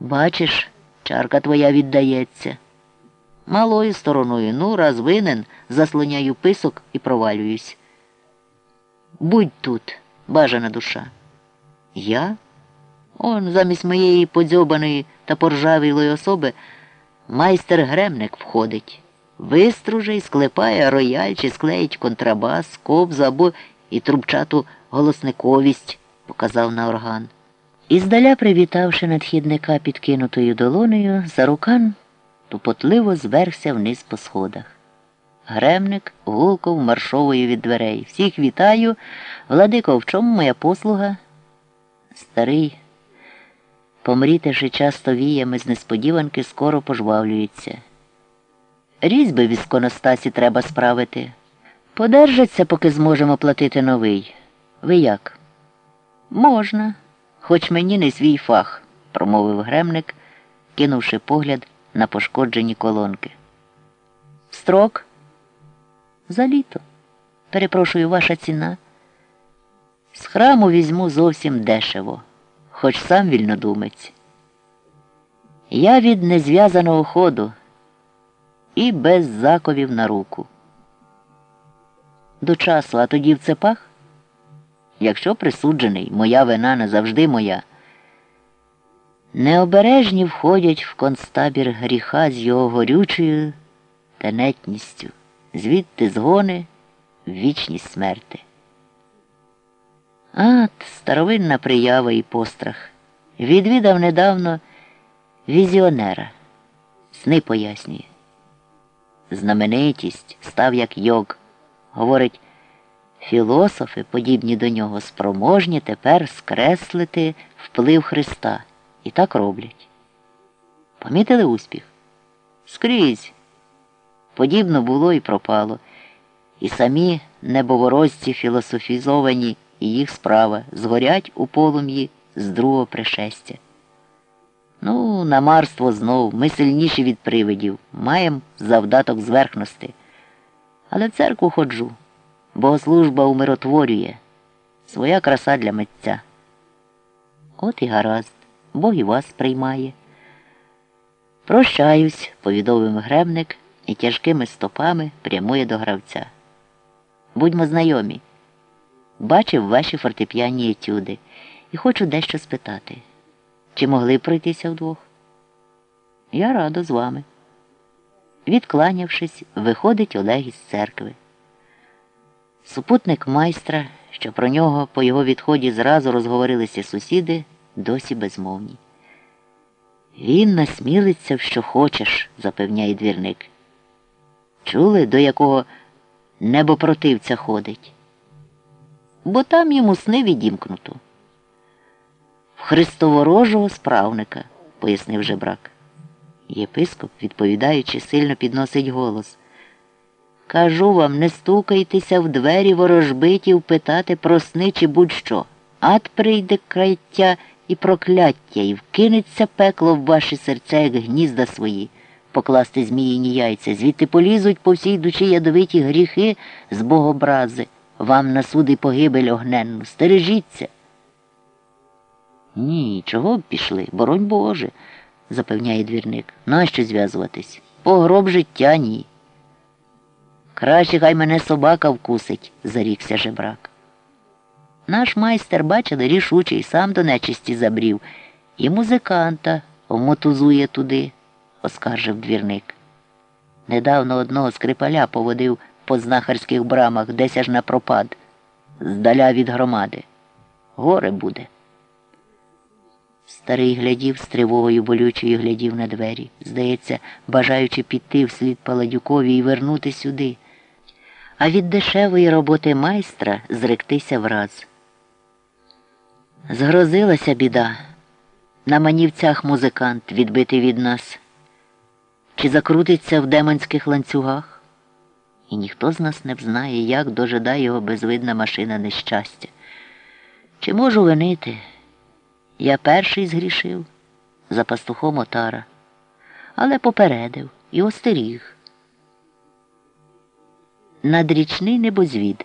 Бачиш, чарка твоя віддається. Малою стороною, ну, раз винен, заслоняю писок і провалююсь. Будь тут, бажана душа. Я? Он замість моєї подзьобаної та поржавілої особи майстер гремник входить. Виструже склепає рояль чи склеїть контрабас, кобзу або і трубчату голосниковість, показав на орган. І здаля привітавши надхідника підкинутою долонею, Зарукан тупотливо зверхся вниз по сходах. Гремник гулков маршовою від дверей. Всіх вітаю. Владико, в чому моя послуга? Старий, помрітивши часто віями з несподіванки, скоро пожвавлюється. Різьби в ісконостасі треба справити. Подержаться, поки зможемо платити новий. Ви як? Можна, хоч мені не свій фах, промовив гремник, кинувши погляд на пошкоджені колонки. Строк? За літо. Перепрошую, ваша ціна. З храму візьму зовсім дешево, хоч сам вільнодумець. Я від незв'язаного ходу і без заковів на руку. До часу, а тоді в цепах? Якщо присуджений, моя вина не завжди моя. Необережні входять в концтабір гріха з його горючою тенетністю, звідти згони в вічність смерти. Ат, старовинна приява і пострах. Відвідав недавно візіонера. Сни пояснює. Знаменитість став як йог. Говорить, філософи, подібні до нього, спроможні тепер скреслити вплив Христа. І так роблять. Помітили успіх? Скрізь. Подібно було і пропало. І самі небоворозці філософізовані і їх справа згорять у полум'ї з другого пришестя. Ну, намарство знов, ми сильніші від привидів, маємо завдаток зверхності. Але в церкву ходжу, богослужба умиротворює, своя краса для митця. От і гаразд, Бог і вас приймає. Прощаюсь, повідомив гребник і тяжкими стопами прямує до гравця. Будьмо знайомі. Бачив ваші фортепіані етюди і хочу дещо спитати. Чи могли пройтися вдвох? Я радо з вами. Відкланявшись, виходить Олег із церкви. Супутник майстра, що про нього по його відході зразу розговорилися сусіди, досі безмовні. Він насмілиться в що хочеш, запевняє двірник. Чули, до якого небопротивця ходить? Бо там йому сни відімкнуто. В Христоворожого справника, пояснив жебрак. Єпископ, відповідаючи, сильно підносить голос. Кажу вам, не стукайтеся в двері ворожбитів питати про сни чи будь-що. Ад прийде краття і прокляття, і вкинеться пекло в ваші серця, як гнізда свої, покласти зміїні яйця, звідти полізуть по всій душі ядовиті гріхи з богобрази, вам на суди погибель огненну. Стережіться. Ні, чого б пішли, боронь Боже, запевняє двірник. Нащо зв'язуватись? Погроб життя ні. Краще хай мене собака вкусить, зарікся жебрак. Наш майстер, бачили, рішучий, сам до нечисті забрів, і музиканта вмотузує туди, оскаржив двірник. Недавно одного скрипаля поводив по знахарських брамах десь аж на пропад, здаля від громади. Горе буде. Старий глядів з тривогою болючою глядів на двері, здається, бажаючи піти вслід Паладюкові і вернути сюди, а від дешевої роботи майстра зректися враз. Згрозилася біда. На манівцях музикант, відбитий від нас, чи закрутиться в демонських ланцюгах, і ніхто з нас не взнає, як дожидає його безвидна машина нещастя. Чи можу винити? Я перший згрішив за пастухом отара, але попередив і остеріг. Надрічний небозвід.